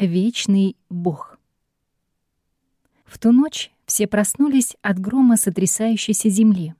Вечный Бог. В ту ночь все проснулись от грома сотрясающейся земли.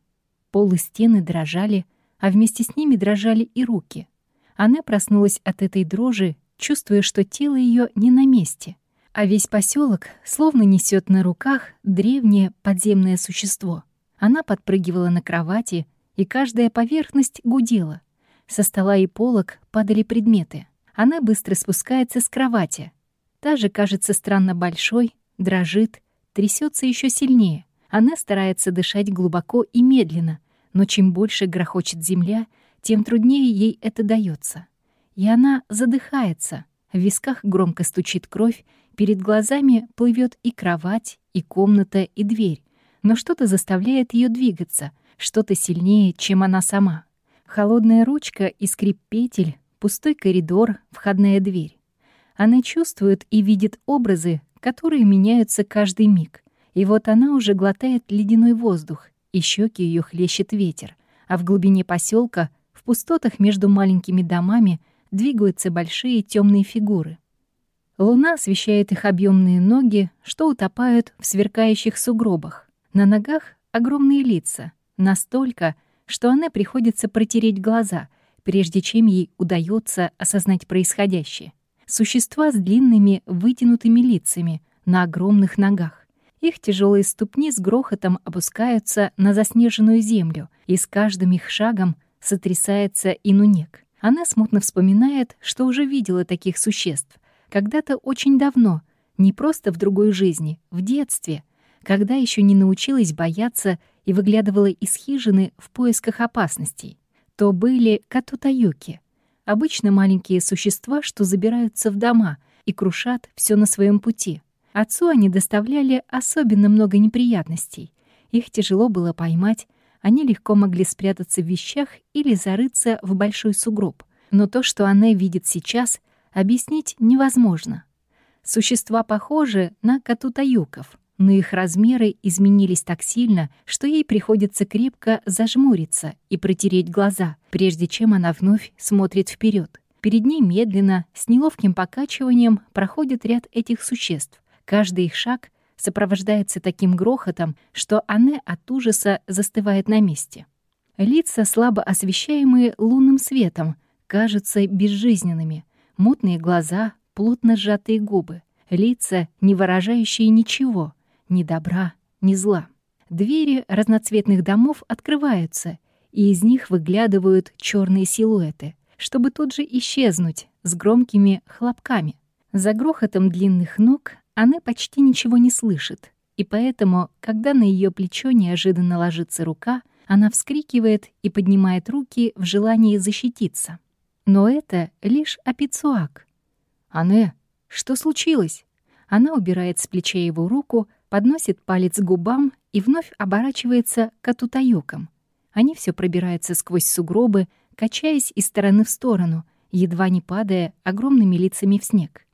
Пол и стены дрожали, а вместе с ними дрожали и руки. Она проснулась от этой дрожи, чувствуя, что тело ее не на месте, а весь поселок словно несет на руках древнее подземное существо. Она подпрыгивала на кровати, и каждая поверхность гудела. Со стола и полок падали предметы. Она быстро спускается с кровати. Та же кажется странно большой, дрожит, трясется еще сильнее. Она старается дышать глубоко и медленно, но чем больше грохочет земля, тем труднее ей это дается. И она задыхается. В висках громко стучит кровь, перед глазами плывет и кровать, и комната, и дверь. Но что-то заставляет ее двигаться, что-то сильнее, чем она сама. Холодная ручка и скрип петель, пустой коридор, входная дверь. Она чувствует и видит образы, которые меняются каждый миг. И вот она уже глотает ледяной воздух, и щеки ее хлещет ветер, а в глубине поселка, в пустотах между маленькими домами, двигаются большие темные фигуры. Луна освещает их объемные ноги, что утопают в сверкающих сугробах. На ногах огромные лица, настолько, что она приходится протереть глаза, прежде чем ей удается осознать происходящее. Существа с длинными вытянутыми лицами на огромных ногах. Их тяжелые ступни с грохотом опускаются на заснеженную землю, и с каждым их шагом сотрясается инунек. Она смутно вспоминает, что уже видела таких существ. Когда-то очень давно, не просто в другой жизни, в детстве, когда еще не научилась бояться и выглядывала из хижины в поисках опасностей. То были катутаюки, обычно маленькие существа, что забираются в дома и крушат все на своем пути — Отцу они доставляли особенно много неприятностей. Их тяжело было поймать, они легко могли спрятаться в вещах или зарыться в большой сугроб. Но то, что она видит сейчас, объяснить невозможно. Существа похожи на катутаюков, но их размеры изменились так сильно, что ей приходится крепко зажмуриться и протереть глаза, прежде чем она вновь смотрит вперед. Перед ней медленно, с неловким покачиванием проходит ряд этих существ. Каждый их шаг сопровождается таким грохотом, что Анне от ужаса застывает на месте. Лица, слабо освещаемые лунным светом, кажутся безжизненными. Мутные глаза, плотно сжатые губы. Лица, не выражающие ничего, ни добра, ни зла. Двери разноцветных домов открываются, и из них выглядывают черные силуэты, чтобы тут же исчезнуть с громкими хлопками. За грохотом длинных ног она почти ничего не слышит, и поэтому, когда на ее плечо неожиданно ложится рука, она вскрикивает и поднимает руки в желании защититься. Но это лишь апицуак. «Ане, что случилось?» Она убирает с плеча его руку, подносит палец к губам и вновь оборачивается к атутаюкам. Они все пробираются сквозь сугробы, качаясь из стороны в сторону, едва не падая огромными лицами в снег.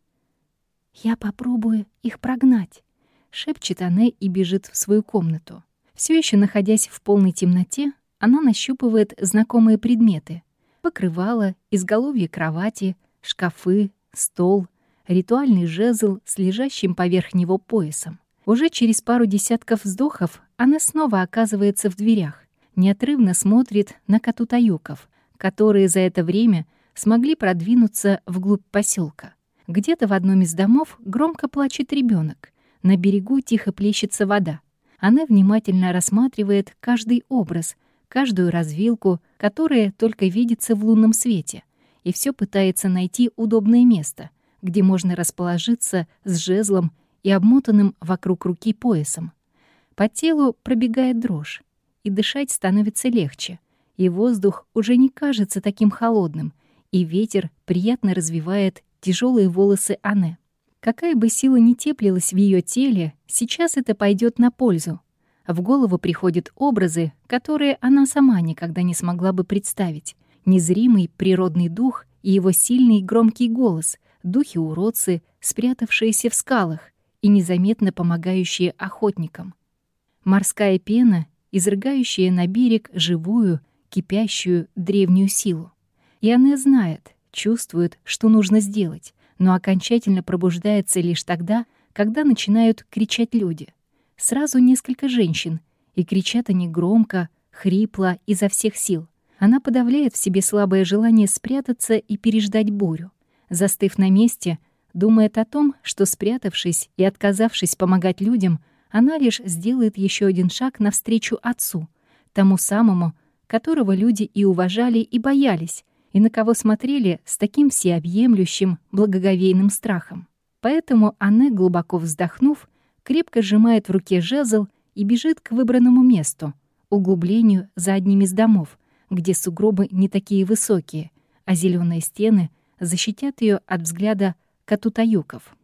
«Я попробую их прогнать», — шепчет она и бежит в свою комнату. Все еще находясь в полной темноте, она нащупывает знакомые предметы. Покрывало, изголовье кровати, шкафы, стол, ритуальный жезл с лежащим поверх него поясом. Уже через пару десятков вздохов она снова оказывается в дверях, неотрывно смотрит на катутаюков, которые за это время смогли продвинуться вглубь поселка. Где-то в одном из домов громко плачет ребенок. На берегу тихо плещется вода. Она внимательно рассматривает каждый образ, каждую развилку, которая только видится в лунном свете, и все пытается найти удобное место, где можно расположиться с жезлом и обмотанным вокруг руки поясом. По телу пробегает дрожь, и дышать становится легче, и воздух уже не кажется таким холодным, и ветер приятно развивает тяжелые волосы Анне. Какая бы сила ни теплилась в ее теле, сейчас это пойдет на пользу. В голову приходят образы, которые она сама никогда не смогла бы представить. Незримый природный дух и его сильный громкий голос, духи-уродцы, спрятавшиеся в скалах и незаметно помогающие охотникам. Морская пена, изрыгающая на берег живую, кипящую древнюю силу. Она знает, чувствует, что нужно сделать, но окончательно пробуждается лишь тогда, когда начинают кричать люди. Сразу несколько женщин, и кричат они громко, хрипло, изо всех сил. Она подавляет в себе слабое желание спрятаться и переждать бурю. Застыв на месте, думает о том, что, спрятавшись и отказавшись помогать людям, она лишь сделает еще один шаг навстречу отцу, тому самому, которого люди и уважали, и боялись, и на кого смотрели с таким всеобъемлющим, благоговейным страхом. Поэтому Анне, глубоко вздохнув, крепко сжимает в руке жезл и бежит к выбранному месту, углублению за одним из домов, где сугробы не такие высокие, а зеленые стены защитят ее от взгляда катутаюков.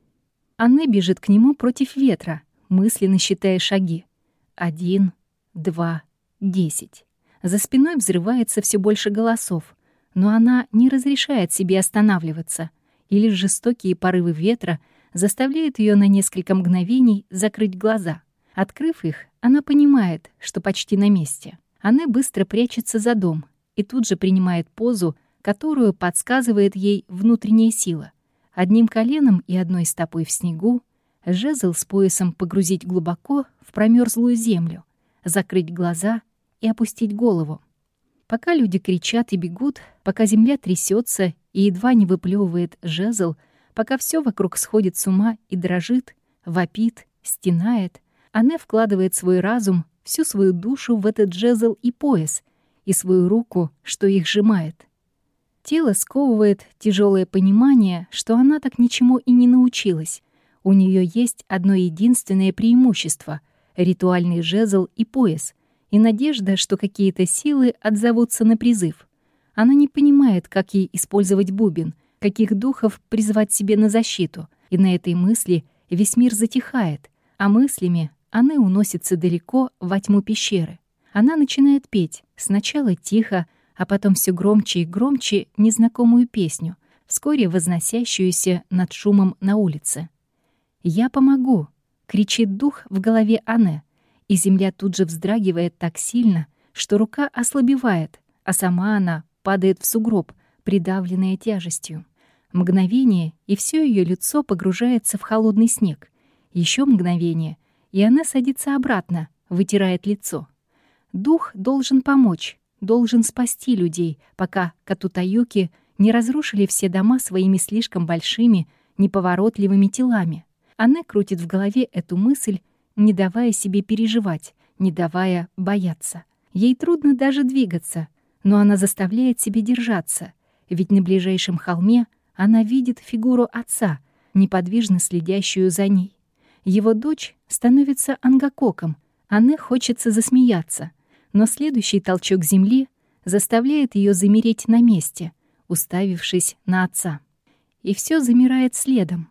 Анне бежит к нему против ветра, мысленно считая шаги. Один, два, десять. За спиной взрывается все больше голосов, но она не разрешает себе останавливаться, и лишь жестокие порывы ветра заставляют ее на несколько мгновений закрыть глаза. Открыв их, она понимает, что почти на месте. Она быстро прячется за дом и тут же принимает позу, которую подсказывает ей внутренняя сила. Одним коленом и одной стопой в снегу, жезл с поясом погрузить глубоко в промерзлую землю, закрыть глаза и опустить голову. Пока люди кричат и бегут, пока земля трясется и едва не выплевывает жезл, пока все вокруг сходит с ума и дрожит, вопит, стенает, она вкладывает свой разум, всю свою душу в этот жезл и пояс, и свою руку, что их сжимает. Тело сковывает тяжелое понимание, что она так ничему и не научилась. У нее есть одно единственное преимущество — ритуальный жезл и пояс — и надежда, что какие-то силы отзовутся на призыв. Она не понимает, как ей использовать бубен, каких духов призвать себе на защиту, и на этой мысли весь мир затихает, а мыслями она уносится далеко во тьму пещеры. Она начинает петь, сначала тихо, а потом все громче и громче незнакомую песню, вскоре возносящуюся над шумом на улице. «Я помогу!» — кричит дух в голове Анне — и земля тут же вздрагивает так сильно, что рука ослабевает, а сама она падает в сугроб, придавленная тяжестью. Мгновение, и все ее лицо погружается в холодный снег. Еще мгновение, и она садится обратно, вытирает лицо. Дух должен помочь, должен спасти людей, пока Катутаюки не разрушили все дома своими слишком большими, неповоротливыми телами. Она крутит в голове эту мысль не давая себе переживать, не давая бояться. Ей трудно даже двигаться, но она заставляет себе держаться, ведь на ближайшем холме она видит фигуру отца, неподвижно следящую за ней. Его дочь становится ангакоком, Анне хочется засмеяться, но следующий толчок земли заставляет ее замереть на месте, уставившись на отца. И все замирает следом.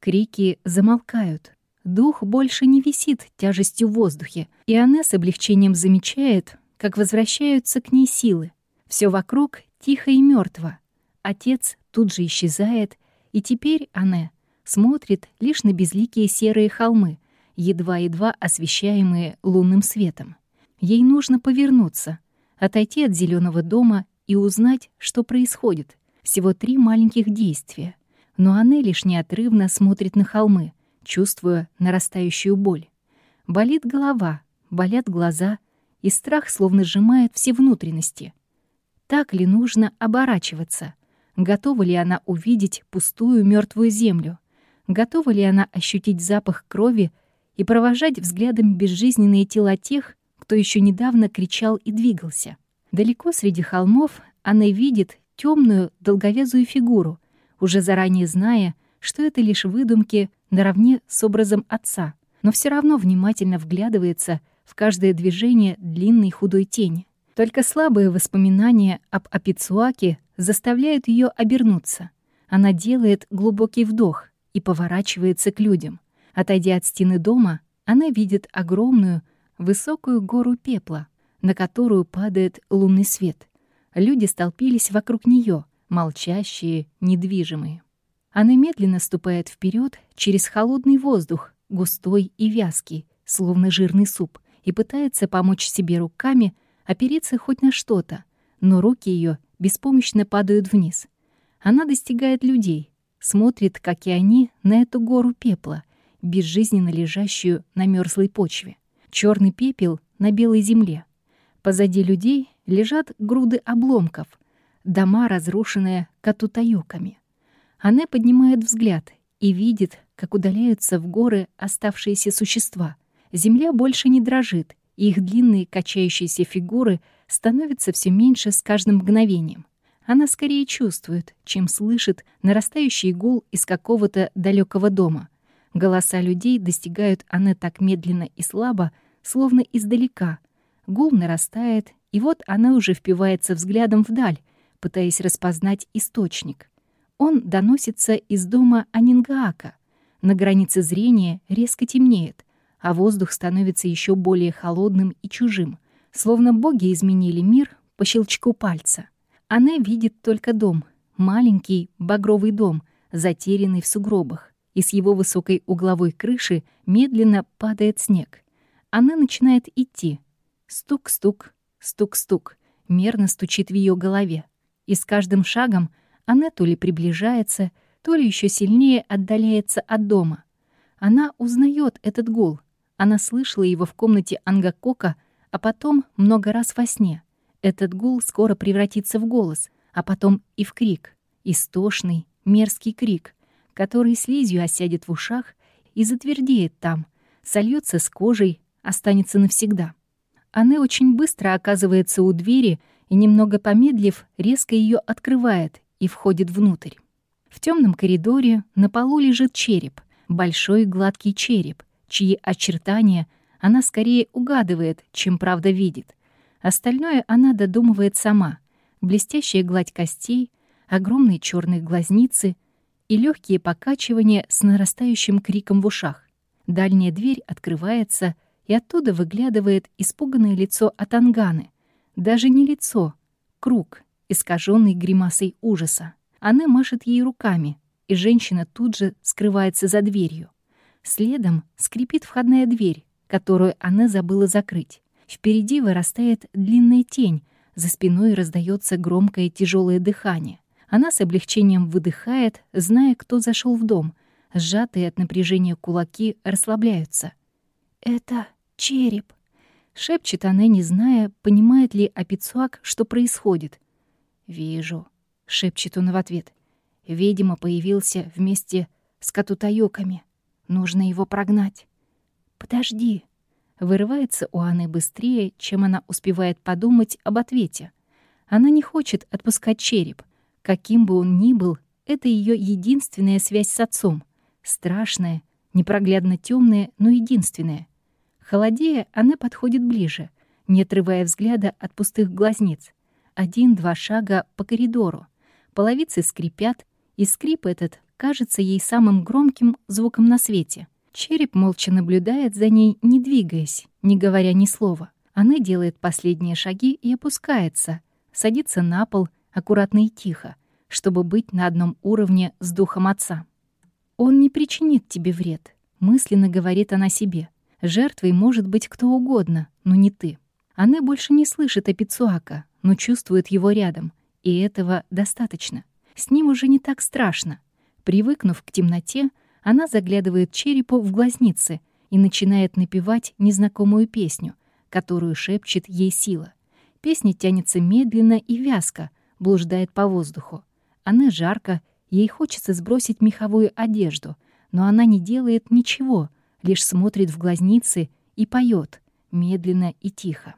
Крики замолкают. Дух больше не висит тяжестью в воздухе, и она с облегчением замечает, как возвращаются к ней силы. Все вокруг тихо и мертво. Отец тут же исчезает, и теперь она смотрит лишь на безликие серые холмы, едва-едва освещаемые лунным светом. Ей нужно повернуться, отойти от зеленого дома и узнать, что происходит. Всего три маленьких действия. Но она лишь неотрывно смотрит на холмы — чувствуя нарастающую боль. Болит голова, болят глаза, и страх словно сжимает все внутренности. Так ли нужно оборачиваться? Готова ли она увидеть пустую мертвую землю? Готова ли она ощутить запах крови и провожать взглядом безжизненные тела тех, кто еще недавно кричал и двигался? Далеко среди холмов она видит темную долговязую фигуру, уже заранее зная, что это лишь выдумки наравне с образом отца, но все равно внимательно вглядывается в каждое движение длинной худой тени. Только слабые воспоминания об Апицуаке заставляют ее обернуться. Она делает глубокий вдох и поворачивается к людям. Отойдя от стены дома, она видит огромную, высокую гору пепла, на которую падает лунный свет. Люди столпились вокруг нее, молчащие, недвижимые. Она медленно ступает вперед через холодный воздух, густой и вязкий, словно жирный суп, и пытается помочь себе руками опереться хоть на что-то, но руки ее беспомощно падают вниз. Она достигает людей, смотрит, как и они, на эту гору пепла, безжизненно лежащую на мерзлой почве. Черный пепел на белой земле. Позади людей лежат груды обломков, дома, разрушенные катутаюками. Она поднимает взгляд и видит, как удаляются в горы оставшиеся существа. Земля больше не дрожит, и их длинные качающиеся фигуры становятся все меньше с каждым мгновением. Она скорее чувствует, чем слышит нарастающий гул из какого-то далекого дома. Голоса людей достигают Анне так медленно и слабо, словно издалека. Гул нарастает, и вот она уже впивается взглядом вдаль, пытаясь распознать источник. Он доносится из дома Анингаака. На границе зрения резко темнеет, а воздух становится еще более холодным и чужим, словно боги изменили мир по щелчку пальца. Она видит только дом, маленький багровый дом, затерянный в сугробах, и с его высокой угловой крыши медленно падает снег. Она начинает идти. Стук-стук, стук-стук, мерно стучит в ее голове. И с каждым шагом она то ли приближается, то ли еще сильнее отдаляется от дома. Она узнает этот гул, она слышала его в комнате Ангакока, а потом много раз во сне. Этот гул скоро превратится в голос, а потом и в крик. Истошный, мерзкий крик, который слизью осядет в ушах и затвердеет там, сольется с кожей, останется навсегда. Она очень быстро оказывается у двери и, немного помедлив, резко ее открывает и входит внутрь. В темном коридоре на полу лежит череп, большой гладкий череп — чьи очертания она скорее угадывает, чем правда видит. Остальное она додумывает сама. Блестящая гладь костей, огромные черные глазницы и легкие покачивания с нарастающим криком в ушах. Дальняя дверь открывается, и оттуда выглядывает испуганное лицо Атанганы. Даже не лицо, круг, искаженный гримасой ужаса. Она машет ей руками, и женщина тут же скрывается за дверью. Следом скрипит входная дверь, которую она забыла закрыть. Впереди вырастает длинная тень, за спиной раздается громкое тяжелое дыхание. Она с облегчением выдыхает, зная, кто зашел в дом. Сжатые от напряжения кулаки расслабляются. «Это череп», — шепчет она, не зная, понимает ли Апицуак, что происходит. «Вижу», — шепчет он в ответ. Видимо, появился вместе с катутаюками. Нужно его прогнать. «Подожди!» Вырывается у Анны быстрее, чем она успевает подумать об ответе. Она не хочет отпускать череп. Каким бы он ни был, это ее единственная связь с отцом. Страшная, непроглядно темная, но единственная. Холодея, она подходит ближе, не отрывая взгляда от пустых глазниц. Один-два шага по коридору. Половицы скрипят, и скрип этот кажется ей самым громким звуком на свете. Череп молча наблюдает за ней, не двигаясь, не говоря ни слова. Она делает последние шаги и опускается, садится на пол, аккуратно и тихо, чтобы быть на одном уровне с духом отца. «Он не причинит тебе вред», — мысленно говорит она себе. «Жертвой может быть кто угодно, но не ты». Она больше не слышит о Пицуака, но чувствует его рядом, и этого достаточно. С ним уже не так страшно. Привыкнув к темноте, она заглядывает черепу в глазницы и начинает напевать незнакомую песню, которую шепчет ей сила. Песня тянется медленно и вязко, блуждает по воздуху. Она жарко, ей хочется сбросить меховую одежду, но она не делает ничего, лишь смотрит в глазницы и поет, медленно и тихо.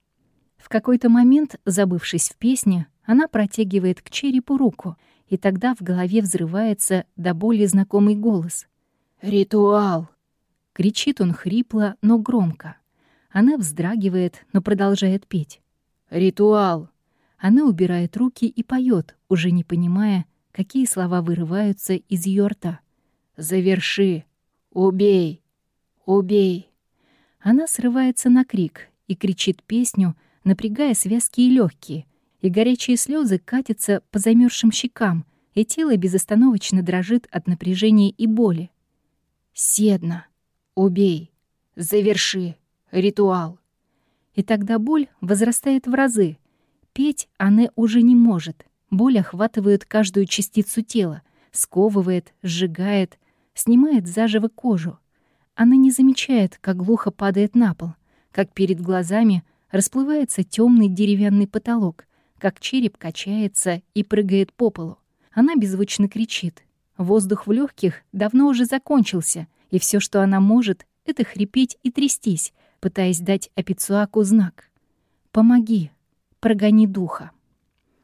В какой-то момент, забывшись в песне, она протягивает к черепу руку — и тогда в голове взрывается до боли знакомый голос. «Ритуал!» Кричит он хрипло, но громко. Она вздрагивает, но продолжает петь. «Ритуал!» Она убирает руки и поет, уже не понимая, какие слова вырываются из ее рта. «Заверши! Убей! Убей!» Она срывается на крик и кричит песню, напрягая связки и легкие, и горячие слезы катятся по замерзшим щекам, и тело безостановочно дрожит от напряжения и боли. «Седна! Убей! Заверши! Ритуал!» И тогда боль возрастает в разы. Петь она уже не может. Боль охватывает каждую частицу тела, сковывает, сжигает, снимает заживо кожу. Она не замечает, как глухо падает на пол, как перед глазами расплывается темный деревянный потолок, как череп качается и прыгает по полу. Она беззвучно кричит. Воздух в легких давно уже закончился, и все, что она может, это хрипеть и трястись, пытаясь дать Апицуаку знак. «Помоги, прогони духа».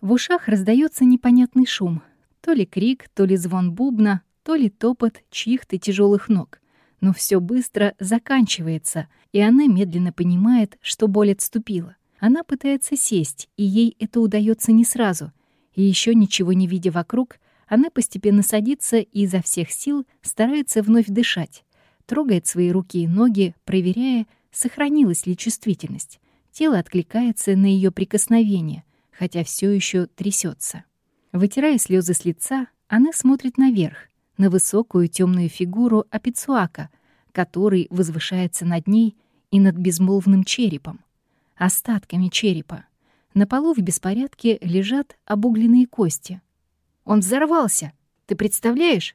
В ушах раздается непонятный шум. То ли крик, то ли звон бубна, то ли топот чьих-то тяжелых ног. Но все быстро заканчивается, и она медленно понимает, что боль отступила. Она пытается сесть, и ей это удается не сразу. И еще ничего не видя вокруг, она постепенно садится и изо всех сил старается вновь дышать. Трогает свои руки и ноги, проверяя, сохранилась ли чувствительность. Тело откликается на ее прикосновение, хотя все еще трясется. Вытирая слезы с лица, она смотрит наверх, на высокую темную фигуру Апицуака, который возвышается над ней и над безмолвным черепом остатками черепа. На полу в беспорядке лежат обугленные кости. «Он взорвался! Ты представляешь?»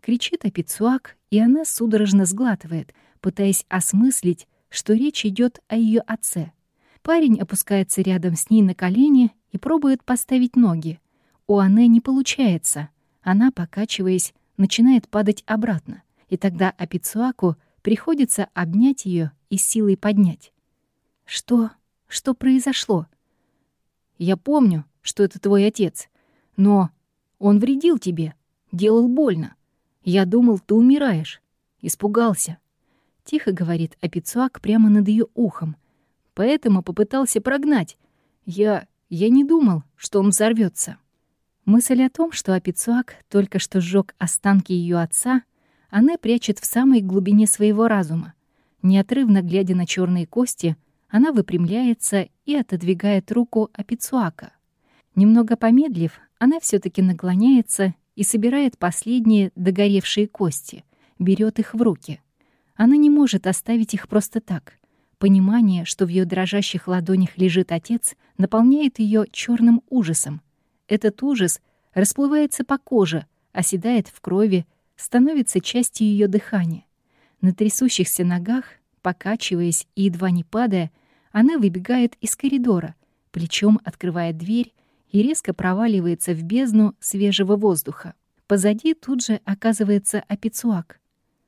Кричит Апицуак, и она судорожно сглатывает, пытаясь осмыслить, что речь идет о ее отце. Парень опускается рядом с ней на колени и пробует поставить ноги. У Анне не получается. Она, покачиваясь, начинает падать обратно. И тогда Апицуаку приходится обнять ее и силой поднять. «Что? Что произошло?» «Я помню, что это твой отец, но он вредил тебе, делал больно. Я думал, ты умираешь. Испугался». Тихо говорит Апицуак прямо над ее ухом. Поэтому попытался прогнать. Я... я не думал, что он взорвется. Мысль о том, что Апицуак только что сжег останки ее отца, она прячет в самой глубине своего разума. Неотрывно глядя на черные кости, она выпрямляется и отодвигает руку Апицуака. Немного помедлив, она все таки наклоняется и собирает последние догоревшие кости, берет их в руки. Она не может оставить их просто так. Понимание, что в ее дрожащих ладонях лежит отец, наполняет ее черным ужасом. Этот ужас расплывается по коже, оседает в крови, становится частью ее дыхания. На трясущихся ногах Покачиваясь и едва не падая, она выбегает из коридора, плечом открывает дверь и резко проваливается в бездну свежего воздуха. Позади тут же оказывается Апицуак.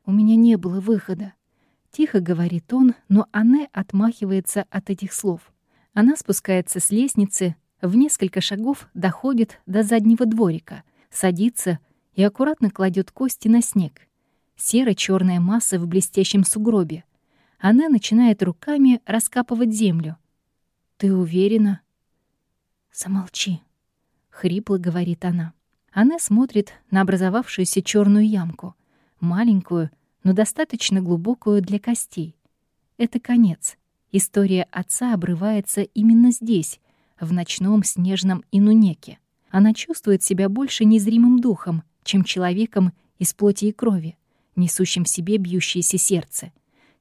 «У меня не было выхода», — тихо говорит он, но Анне отмахивается от этих слов. Она спускается с лестницы, в несколько шагов доходит до заднего дворика, садится и аккуратно кладет кости на снег. серо черная масса в блестящем сугробе. Она начинает руками раскапывать землю. «Ты уверена?» «Замолчи», — хрипло говорит она. Она смотрит на образовавшуюся черную ямку, маленькую, но достаточно глубокую для костей. Это конец. История отца обрывается именно здесь, в ночном снежном инунеке. Она чувствует себя больше незримым духом, чем человеком из плоти и крови, несущим в себе бьющееся сердце.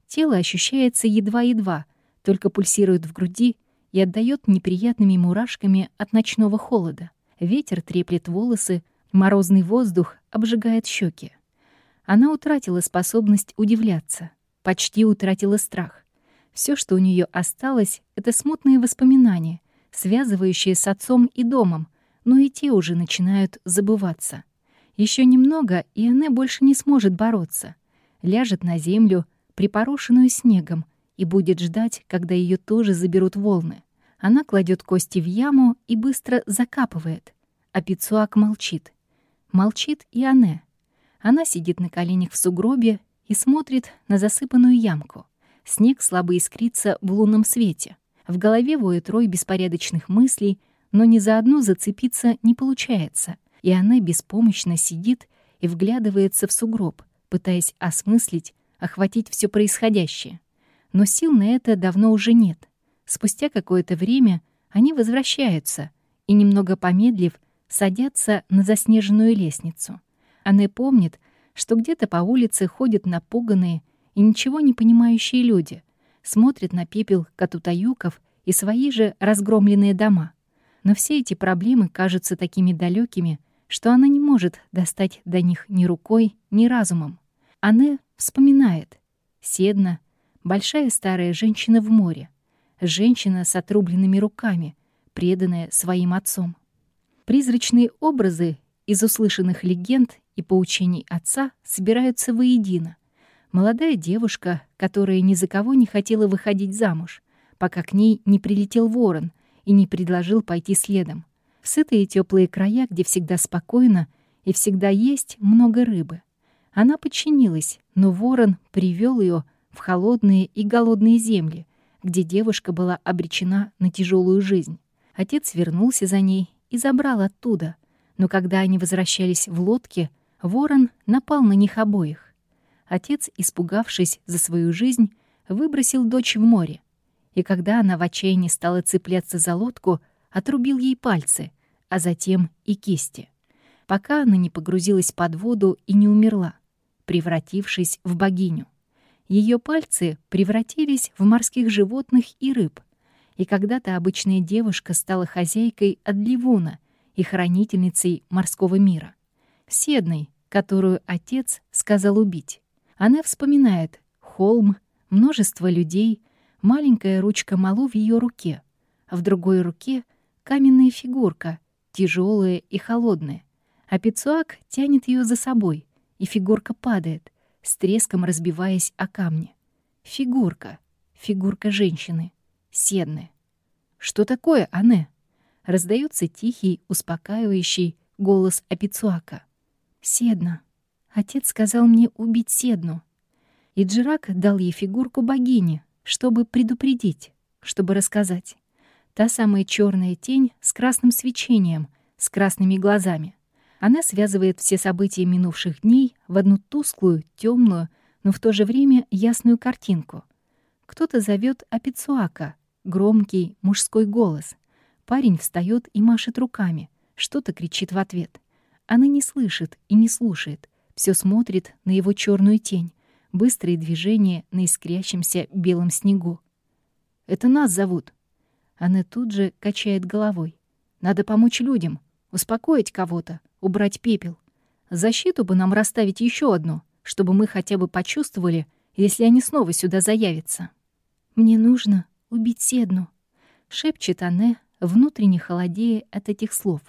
Тело ощущается едва-едва, только пульсирует в груди и отдает неприятными мурашками от ночного холода. Ветер треплет волосы, морозный воздух обжигает щеки. Она утратила способность удивляться, почти утратила страх. Все, что у нее осталось, — это смутные воспоминания, связывающие с отцом и домом, но и те уже начинают забываться. Еще немного, и она больше не сможет бороться. Ляжет на землю — припорошенную снегом, и будет ждать, когда ее тоже заберут волны. Она кладет кости в яму и быстро закапывает. А Пицуак молчит. Молчит и Анне. Она сидит на коленях в сугробе и смотрит на засыпанную ямку. Снег слабо искрится в лунном свете. В голове воет рой беспорядочных мыслей, но ни за одну зацепиться не получается, и она беспомощно сидит и вглядывается в сугроб, пытаясь осмыслить, охватить все происходящее. Но сил на это давно уже нет. Спустя какое-то время они возвращаются и, немного помедлив, садятся на заснеженную лестницу. Она помнит, что где-то по улице ходят напуганные и ничего не понимающие люди, смотрят на пепел катутаюков и свои же разгромленные дома. Но все эти проблемы кажутся такими далекими, что она не может достать до них ни рукой, ни разумом. Она вспоминает. Седна, большая старая женщина в море, женщина с отрубленными руками, преданная своим отцом. Призрачные образы из услышанных легенд и поучений отца собираются воедино. Молодая девушка, которая ни за кого не хотела выходить замуж, пока к ней не прилетел ворон и не предложил пойти следом. В сытые теплые края, где всегда спокойно и всегда есть много рыбы. Она подчинилась, но ворон привел ее в холодные и голодные земли, где девушка была обречена на тяжелую жизнь. Отец вернулся за ней и забрал оттуда, но когда они возвращались в лодке, ворон напал на них обоих. Отец, испугавшись за свою жизнь, выбросил дочь в море, и когда она в отчаянии стала цепляться за лодку, отрубил ей пальцы, а затем и кисти, пока она не погрузилась под воду и не умерла, превратившись в богиню. Ее пальцы превратились в морских животных и рыб, и когда-то обычная девушка стала хозяйкой Адливуна и хранительницей морского мира. Седной, которую отец сказал убить. Она вспоминает холм, множество людей, маленькая ручка Малу в ее руке, а в другой руке каменная фигурка, тяжелая и холодная. А Пицуак тянет ее за собой, и фигурка падает, с треском разбиваясь о камни. Фигурка, фигурка женщины, седная. «Что такое, Ане?» Раздается тихий, успокаивающий голос Апицуака. «Седна. Отец сказал мне убить Седну». И Джирак дал ей фигурку богини, чтобы предупредить, чтобы рассказать. Та самая черная тень с красным свечением, с красными глазами. Она связывает все события минувших дней в одну тусклую, темную, но в то же время ясную картинку. Кто-то зовет Апицуака, громкий мужской голос. Парень встает и машет руками, что-то кричит в ответ. Она не слышит и не слушает, все смотрит на его черную тень, быстрые движения на искрящемся белом снегу. «Это нас зовут». Она тут же качает головой. «Надо помочь людям, успокоить кого-то, убрать пепел. Защиту бы нам расставить еще одну, чтобы мы хотя бы почувствовали, если они снова сюда заявятся». «Мне нужно убить Седну», — шепчет Анне, внутренне холодея от этих слов.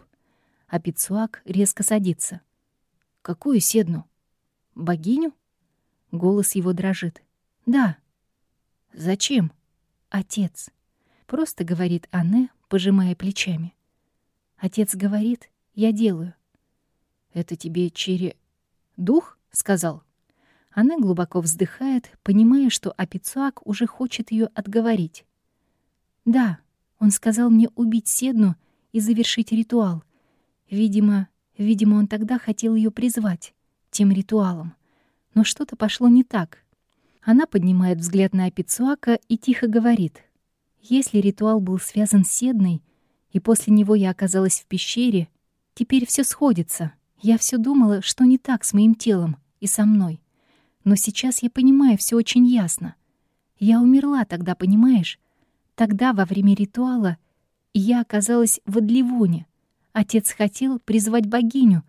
А Пицуак резко садится. «Какую Седну? Богиню?» Голос его дрожит. «Да». «Зачем?» «Отец». Просто говорит Анне, пожимая плечами. Отец говорит, я делаю. «Это тебе чере... дух?» — сказал. Она глубоко вздыхает, понимая, что Апицуак уже хочет ее отговорить. «Да, он сказал мне убить Седну и завершить ритуал. Видимо, видимо, он тогда хотел ее призвать тем ритуалом но что-то пошло не так. Она поднимает взгляд на Апицуака и тихо говорит. «Если ритуал был связан с Седной, и после него я оказалась в пещере, теперь все сходится. Я все думала, что не так с моим телом и со мной. Но сейчас я понимаю все очень ясно. Я умерла тогда, понимаешь? Тогда, во время ритуала, я оказалась в Адливоне. Отец хотел призвать богиню,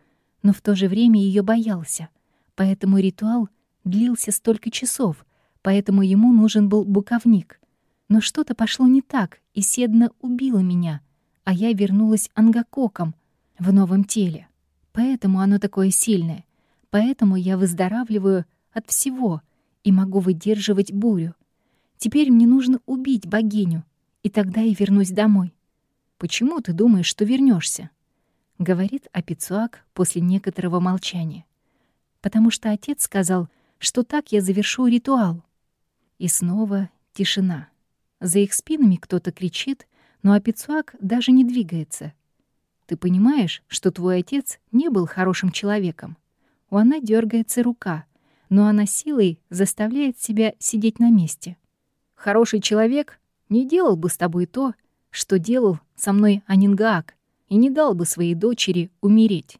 но в то же время ее боялся — Поэтому ритуал длился столько часов, поэтому ему нужен был буковник. Но что-то пошло не так, и Седна убила меня, а я вернулась ангакоком в новом теле. Поэтому оно такое сильное. Поэтому я выздоравливаю от всего и могу выдерживать бурю. Теперь мне нужно убить богиню, и тогда я вернусь домой. Почему ты думаешь, что вернешься? говорит Апицуак после некоторого молчания потому что отец сказал, что так я завершу ритуал. И снова тишина. За их спинами кто-то кричит, но Апицуак даже не двигается. Ты понимаешь, что твой отец не был хорошим человеком? У она дергается рука, но она силой заставляет себя сидеть на месте. Хороший человек не делал бы с тобой то, что делал со мной Анингаак, и не дал бы своей дочери умереть.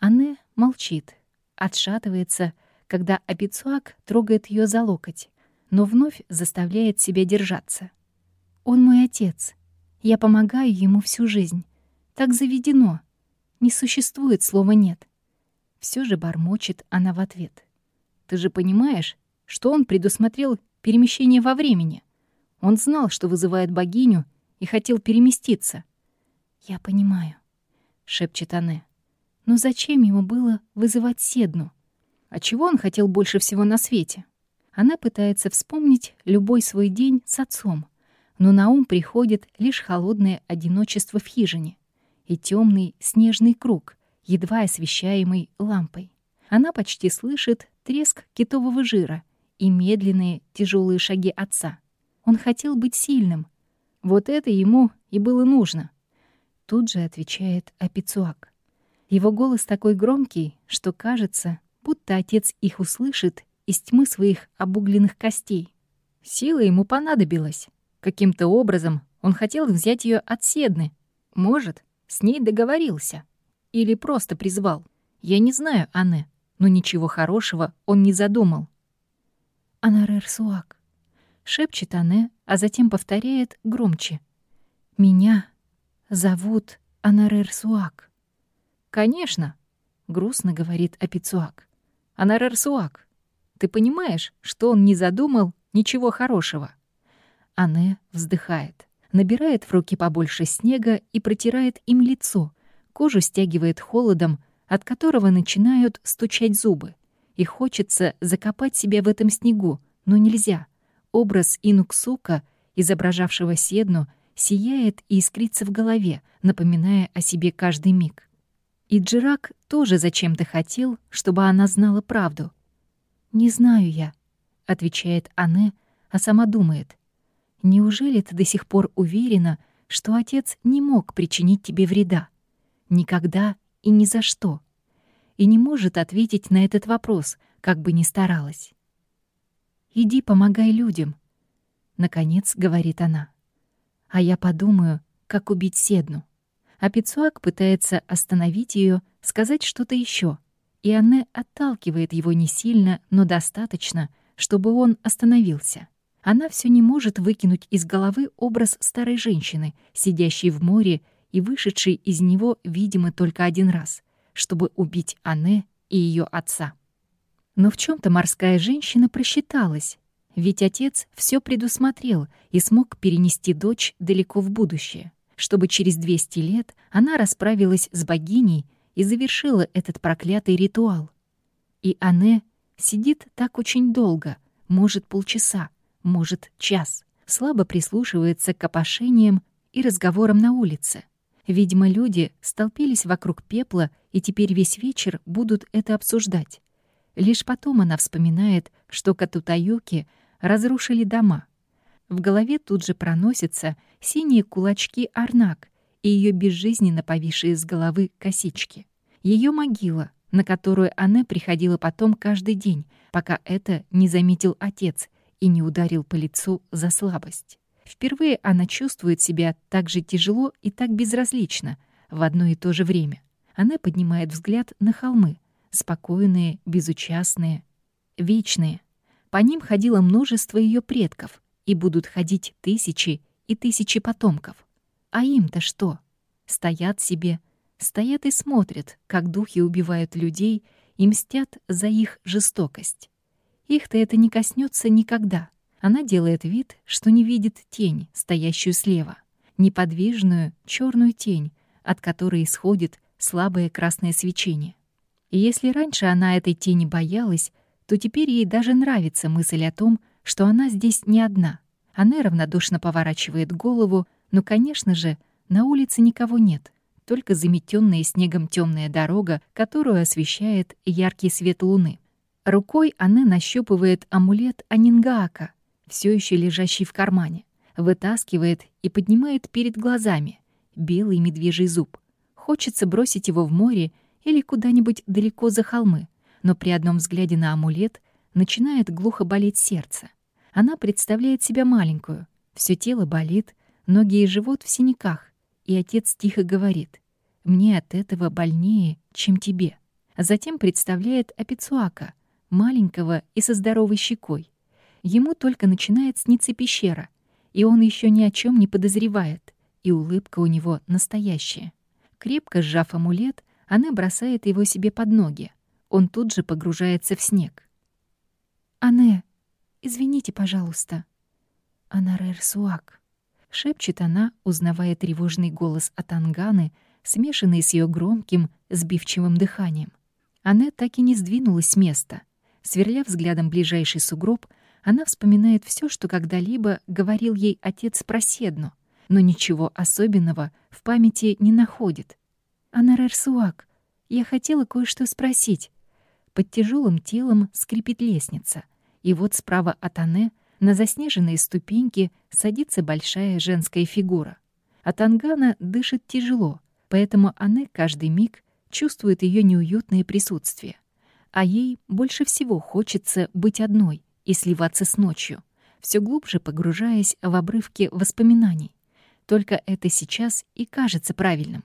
Анне молчит, отшатывается, когда Апицуак трогает ее за локоть, но вновь заставляет себя держаться. «Он мой отец. Я помогаю ему всю жизнь. Так заведено. Не существует слова «нет». Все же бормочет она в ответ. «Ты же понимаешь, что он предусмотрел перемещение во времени? Он знал, что вызывает богиню, и хотел переместиться». «Я понимаю», — шепчет Анне. «Но зачем ему было вызывать Седну? А чего он хотел больше всего на свете?» Она пытается вспомнить любой свой день с отцом, но на ум приходит лишь холодное одиночество в хижине и темный снежный круг, едва освещаемый лампой. Она почти слышит треск китового жира и медленные тяжелые шаги отца. Он хотел быть сильным. Вот это ему и было нужно. Тут же отвечает Апицуак. Его голос такой громкий, что кажется, будто отец их услышит из тьмы своих обугленных костей. Сила ему понадобилась. Каким-то образом он хотел взять ее от Седны. Может, с ней договорился. Или просто призвал. Я не знаю, Анне, но ничего хорошего он не задумал. «Анарер Суак», — шепчет Анне, а затем повторяет громче. «Меня зовут Анарер Суак». «Конечно», — грустно говорит Апицуак. «Анарер Суак, ты понимаешь, что он не задумал ничего хорошего?» Анне вздыхает, набирает в руки побольше снега и протирает им лицо. Кожу стягивает холодом, от которого начинают стучать зубы. И хочется закопать себя в этом снегу, но нельзя. Образ Инуксука, изображавшего Седну, сияет и искрится в голове, напоминая о себе каждый миг. И Джирак тоже зачем-то хотел, чтобы она знала правду. «Не знаю я», — отвечает Анне, а сама думает — Неужели ты до сих пор уверена, что отец не мог причинить тебе вреда? Никогда и ни за что. И не может ответить на этот вопрос, как бы ни старалась. «Иди помогай людям», — наконец говорит она. «А я подумаю, как убить Седну». А Пицуак пытается остановить ее, сказать что-то еще, и Анне отталкивает его не сильно, но достаточно, чтобы он остановился. Она все не может выкинуть из головы образ старой женщины, сидящей в море и вышедшей из него, видимо, только один раз, чтобы убить Анне и ее отца. Но в чем то морская женщина просчиталась, ведь отец все предусмотрел и смог перенести дочь далеко в будущее, чтобы через 200 лет она расправилась с богиней и завершила этот проклятый ритуал. И Анне сидит так очень долго, может, полчаса, может, час, слабо прислушивается к опошениям и разговорам на улице. Видимо, люди столпились вокруг пепла и теперь весь вечер будут это обсуждать. Лишь потом она вспоминает, что Катутаюки разрушили дома. В голове тут же проносятся синие кулачки Арнак и ее безжизненно повисшие с головы косички. Ее могила, на которую она приходила потом каждый день, пока это не заметил отец и не ударил по лицу за слабость. Впервые она чувствует себя так же тяжело и так безразлично в одно и то же время. Она поднимает взгляд на холмы, спокойные, безучастные, вечные. По ним ходило множество ее предков, и будут ходить тысячи и тысячи потомков. А им-то что? Стоят себе, стоят и смотрят, как духи убивают людей и мстят за их жестокость. Их-то это не коснется никогда. Она делает вид, что не видит тень, стоящую слева. Неподвижную черную тень, от которой исходит слабое красное свечение. И если раньше она этой тени боялась, то теперь ей даже нравится мысль о том, что она здесь не одна. Она равнодушно поворачивает голову, но, конечно же, на улице никого нет, только заметенная снегом темная дорога, которую освещает яркий свет луны. Рукой она нащупывает амулет Анингака, все еще лежащий в кармане, вытаскивает и поднимает перед глазами белый медвежий зуб. Хочется бросить его в море или куда-нибудь далеко за холмы, но при одном взгляде на амулет начинает глухо болеть сердце. Она представляет себя маленькую, все тело болит, ноги и живот в синяках, и отец тихо говорит «Мне от этого больнее, чем тебе». А затем представляет Апицуака — маленького и со здоровой щекой. Ему только начинает сниться пещера, и он еще ни о чем не подозревает, и улыбка у него настоящая. Крепко сжав амулет, Она бросает его себе под ноги. Он тут же погружается в снег. «Ане, извините, пожалуйста». «Анарер Суак», — шепчет она, узнавая тревожный голос от Анганы, смешанный с ее громким, сбивчивым дыханием. Она так и не сдвинулась с места. Сверля взглядом ближайший сугроб, она вспоминает все, что когда-либо говорил ей отец про Седну, но ничего особенного в памяти не находит. «Анарер Суак, я хотела кое-что спросить». Под тяжелым телом скрипит лестница, и вот справа от Ане на заснеженные ступеньки садится большая женская фигура. От Ангана дышит тяжело, поэтому Ане каждый миг чувствует ее неуютное присутствие. А ей больше всего хочется быть одной и сливаться с ночью, все глубже погружаясь в обрывки воспоминаний. Только это сейчас и кажется правильным.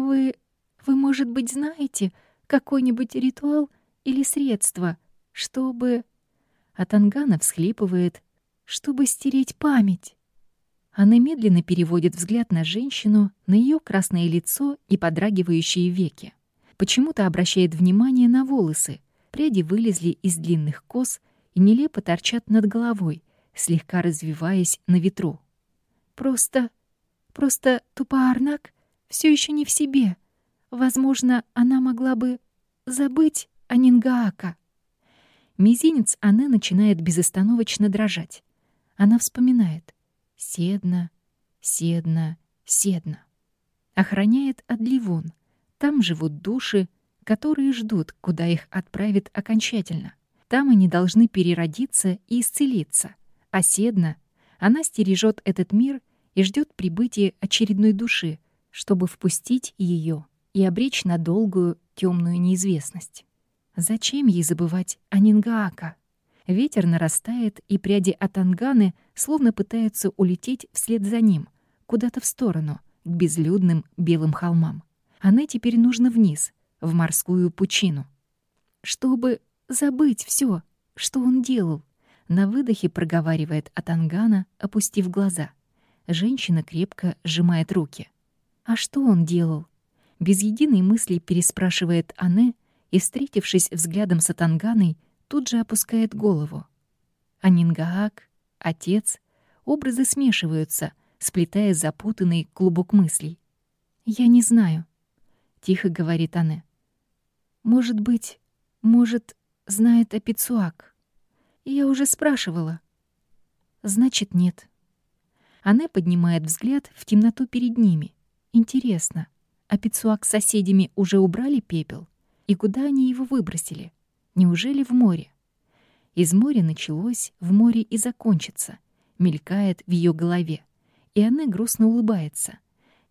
«Вы... вы, может быть, знаете какой-нибудь ритуал или средство, чтобы...» Атангана всхлипывает, чтобы стереть память. Она медленно переводит взгляд на женщину, на ее красное лицо и подрагивающие веки. Почему-то обращает внимание на волосы. Пряди вылезли из длинных кос и нелепо торчат над головой, слегка развиваясь на ветру. Просто... просто Тупаарнак все еще не в себе. Возможно, она могла бы забыть о Нингаака. Мизинец Анны начинает безостановочно дрожать. Она вспоминает. Седна, Седна, Седна. Охраняет Адливон. Там живут души, которые ждут, куда их отправят окончательно. Там они должны переродиться и исцелиться. А Седна, она стережет этот мир и ждет прибытия очередной души, чтобы впустить ее и обречь на долгую темную неизвестность. Зачем ей забывать о Нингаака? Ветер нарастает, и пряди Атанганы словно пытаются улететь вслед за ним, куда-то в сторону, к безлюдным белым холмам. Она теперь нужно вниз, в морскую пучину. Чтобы забыть все, что он делал. На выдохе проговаривает Атангана, опустив глаза. Женщина крепко сжимает руки. А что он делал? Без единой мысли переспрашивает Анне и, встретившись взглядом с Атанганой, тут же опускает голову. Анингаак, отец, образы смешиваются, сплетая запутанный клубок мыслей. «Я не знаю», — тихо говорит Анне. «Может быть, может, знает о Пицуак. Я уже спрашивала». «Значит, нет». Анне поднимает взгляд в темноту перед ними. «Интересно, а Пицуак с соседями уже убрали пепел? И куда они его выбросили?» Неужели в море? Из моря началось, в море и закончится, мелькает в ее голове. И она грустно улыбается.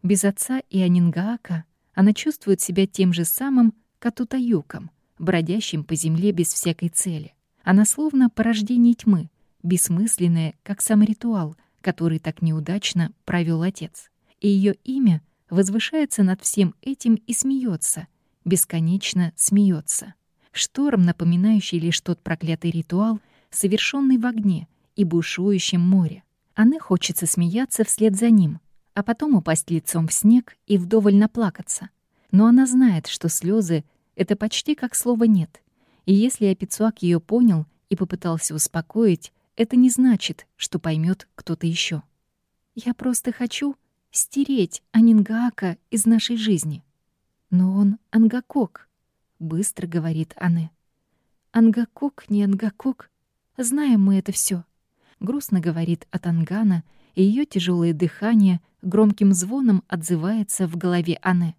Без отца и Анингаака она чувствует себя тем же самым Катутаюком, бродящим по земле без всякой цели. Она словно порождение тьмы, бессмысленная, как сам ритуал, который так неудачно провел отец. И ее имя возвышается над всем этим и смеется, бесконечно смеется. Шторм, напоминающий лишь тот проклятый ритуал, совершенный в огне и бушующем море. Анне хочется смеяться вслед за ним, а потом упасть лицом в снег и вдоволь наплакаться. Но она знает, что слезы — это почти как слово «нет». И если Апицуак ее понял и попытался успокоить, это не значит, что поймет кто-то еще. «Я просто хочу стереть Анингака из нашей жизни. Но он Ангакок, быстро говорит Анне. Ангакок, не Ангакок, знаем мы это все. Грустно говорит Атангана, и ее тяжелое дыхание громким звоном отзывается в голове Анне.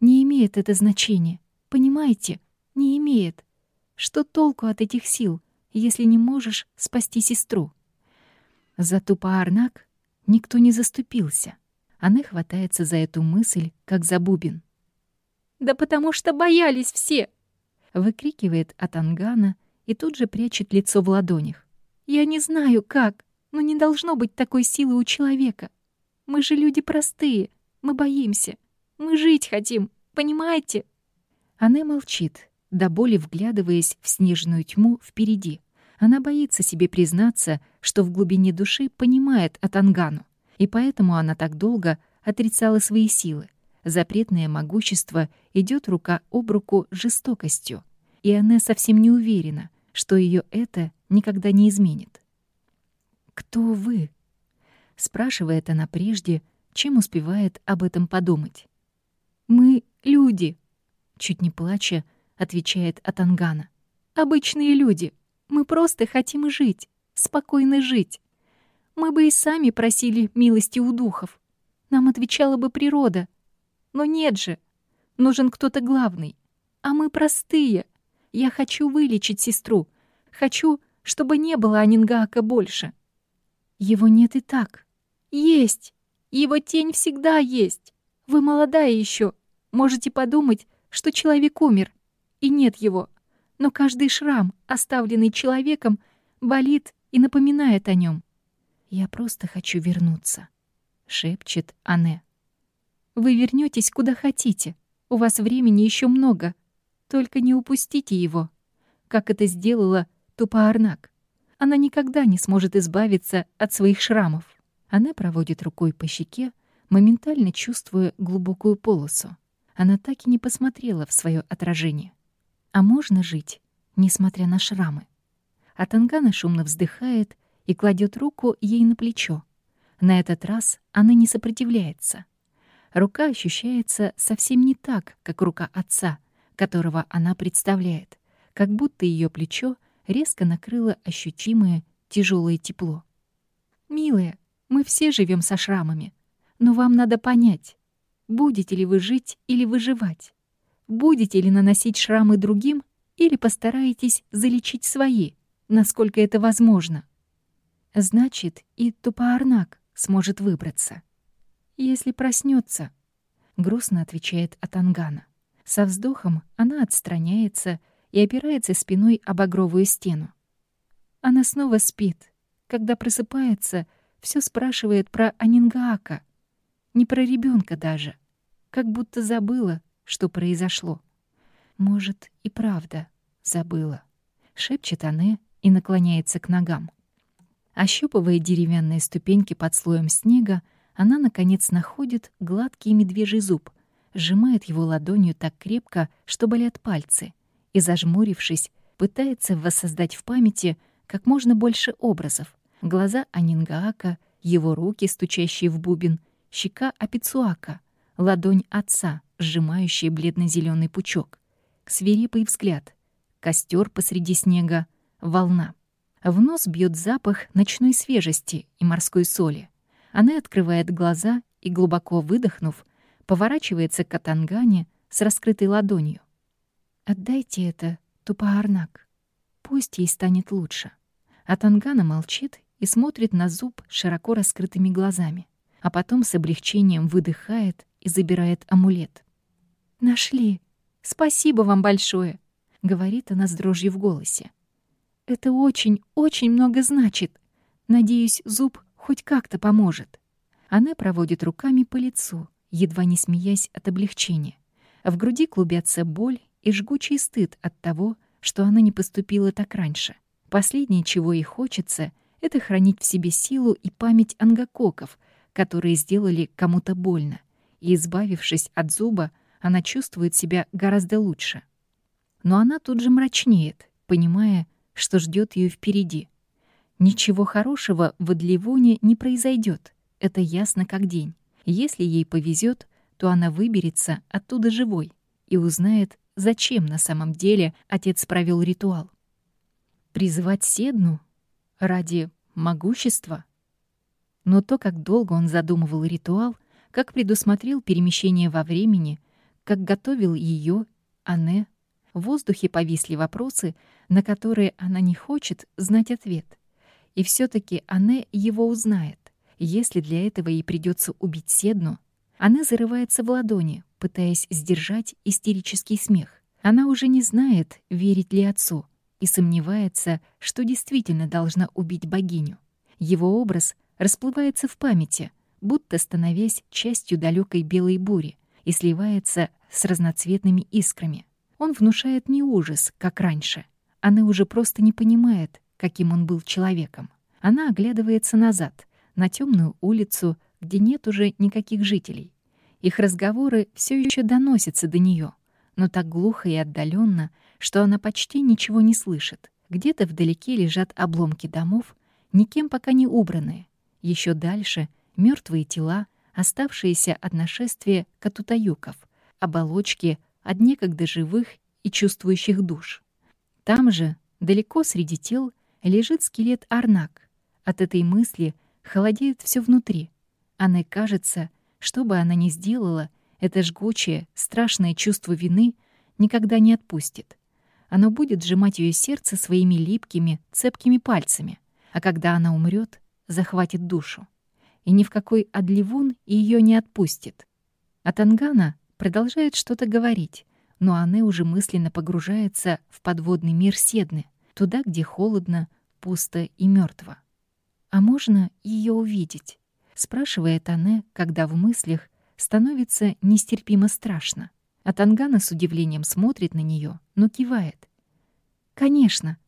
Не имеет это значения, понимаете? Не имеет. Что толку от этих сил, если не можешь спасти сестру? За Тупаарнак никто не заступился. Анне хватается за эту мысль, как за бубен. «Да потому что боялись все!» Выкрикивает Атангана и тут же прячет лицо в ладонях. «Я не знаю, как, но не должно быть такой силы у человека. Мы же люди простые, мы боимся, мы жить хотим, понимаете?» Она молчит, до боли вглядываясь в снежную тьму впереди. Она боится себе признаться, что в глубине души понимает Атангану, и поэтому она так долго отрицала свои силы, Запретное могущество идет рука об руку жестокостью, и она совсем не уверена, что ее это никогда не изменит. «Кто вы?» — спрашивает она прежде, чем успевает об этом подумать. «Мы — люди», — чуть не плача, отвечает Атангана. «Обычные люди. Мы просто хотим жить, спокойно жить. Мы бы и сами просили милости у духов. Нам отвечала бы природа. Но нет же. Нужен кто-то главный. А мы простые. Я хочу вылечить сестру. Хочу, чтобы не было Анингака больше. Его нет и так. Есть. Его тень всегда есть. Вы молодая еще. Можете подумать, что человек умер. И нет его. Но каждый шрам, оставленный человеком, болит и напоминает о нем. «Я просто хочу вернуться», — шепчет Анне. «Вы вернетесь куда хотите. У вас времени еще много. Только не упустите его, как это сделала Тупаарнак. Она никогда не сможет избавиться от своих шрамов». Она проводит рукой по щеке, моментально чувствуя глубокую полосу. Она так и не посмотрела в свое отражение. А можно жить, несмотря на шрамы? А Тангана шумно вздыхает и кладет руку ей на плечо. На этот раз она не сопротивляется. Рука ощущается совсем не так, как рука отца, которого она представляет, как будто ее плечо резко накрыло ощутимое тяжелое тепло. «Милая, мы все живем со шрамами, но вам надо понять, будете ли вы жить или выживать, будете ли наносить шрамы другим или постараетесь залечить свои, насколько это возможно. Значит, и Тупаарнак сможет выбраться. Если проснется, грустно отвечает Атангана. Со вздохом она отстраняется и опирается спиной об огровую стену. Она снова спит. Когда просыпается, все спрашивает про Анингака. Не про ребенка даже. Как будто забыла, что произошло. Может, и правда забыла. Шепчет Ане и наклоняется к ногам. Ощупывая деревянные ступеньки под слоем снега, она, наконец, находит гладкий медвежий зуб, сжимает его ладонью так крепко, что болят пальцы, и, зажмурившись, пытается воссоздать в памяти как можно больше образов. Глаза Анингаака, его руки, стучащие в бубен, щека Апицуака, ладонь отца, сжимающая бледно зеленый пучок, свирепый взгляд, костер посреди снега, волна. В нос бьет запах ночной свежести и морской соли. Она открывает глаза и, глубоко выдохнув, поворачивается к Атангане с раскрытой ладонью. «Отдайте это, Тупаарнак. Пусть ей станет лучше». Атангана молчит и смотрит на зуб широко раскрытыми глазами, а потом с облегчением выдыхает и забирает амулет. «Нашли. Спасибо вам большое», — говорит она с дрожью в голосе. Это очень, очень много значит. Надеюсь, зуб хоть как-то поможет. Она проводит руками по лицу, едва не смеясь от облегчения. В груди клубятся боль и жгучий стыд от того, что она не поступила так раньше. Последнее, чего ей хочется, это хранить в себе силу и память ангакоков, которые сделали кому-то больно. И, избавившись от зуба, она чувствует себя гораздо лучше. Но она тут же мрачнеет, понимая, что ждет ее впереди. Ничего хорошего в Адливоне не произойдет, это ясно как день. Если ей повезет, то она выберется оттуда живой и узнает, зачем на самом деле отец провел ритуал. Призывать Седну ради могущества? Но то, как долго он задумывал ритуал, как предусмотрел перемещение во времени, как готовил ее, Анне, в воздухе повисли вопросы, на которые она не хочет знать ответ. И все таки она его узнает. Если для этого ей придется убить Седну, она зарывается в ладони, пытаясь сдержать истерический смех. Она уже не знает, верить ли отцу, и сомневается, что действительно должна убить богиню. Его образ расплывается в памяти, будто становясь частью далекой белой бури, и сливается с разноцветными искрами. Он внушает не ужас, как раньше. Она уже просто не понимает, каким он был человеком. Она оглядывается назад, на темную улицу, где нет уже никаких жителей. Их разговоры все еще доносятся до нее, но так глухо и отдаленно, что она почти ничего не слышит. Где-то вдалеке лежат обломки домов, никем пока не убранные. Еще дальше — мертвые тела, оставшиеся от нашествия катутаюков, оболочки от некогда живых и чувствующих душ. Там же, далеко среди тел, лежит скелет Арнак. От этой мысли холодеет все внутри. Анне кажется, что бы она ни сделала, это жгучее, страшное чувство вины никогда не отпустит. Оно будет сжимать ее сердце своими липкими, цепкими пальцами, а когда она умрет, захватит душу. И ни в какой Адливун ее не отпустит. А Тангана продолжает что-то говорить, но она уже мысленно погружается в подводный мир Седны, туда, где холодно, пусто и мертво. «А можно ее увидеть?» — спрашивает Анне, когда в мыслях становится нестерпимо страшно. А Тангана с удивлением смотрит на нее, но кивает. «Конечно.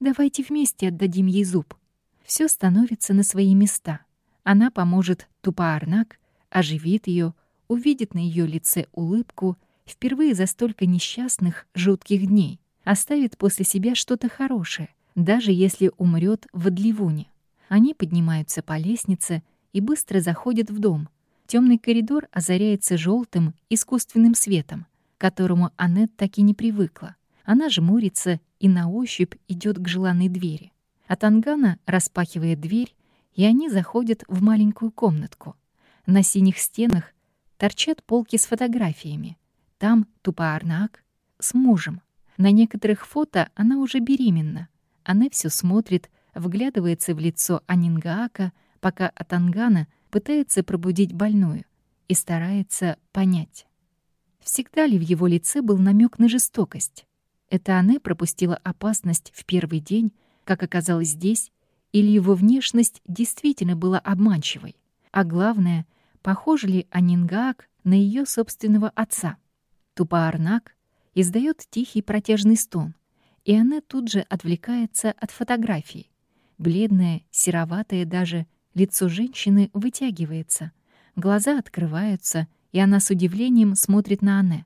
Давайте вместе отдадим ей зуб. Все становится на свои места. Она поможет Тупаарнак, оживит ее, увидит на ее лице улыбку впервые за столько несчастных, жутких дней, оставит после себя что-то хорошее, даже если умрет в Адливуне. Они поднимаются по лестнице и быстро заходят в дом — Темный коридор озаряется желтым искусственным светом, к которому Аннет так и не привыкла. Она жмурится и на ощупь идет к желанной двери. А Тангана распахивает дверь, и они заходят в маленькую комнатку. На синих стенах торчат полки с фотографиями. Там Тупаарнак с мужем. На некоторых фото она уже беременна. Она все смотрит, вглядывается в лицо Анингаака, пока Атангана — пытается пробудить больную и старается понять. Всегда ли в его лице был намек на жестокость? Это она пропустила опасность в первый день, как оказалось здесь, или его внешность действительно была обманчивой? А главное, похож ли Анингаак на ее собственного отца? Тупаарнак издает тихий протяжный стон, и она тут же отвлекается от фотографии. Бледная, сероватая даже, Лицо женщины вытягивается, глаза открываются, и она с удивлением смотрит на Анне.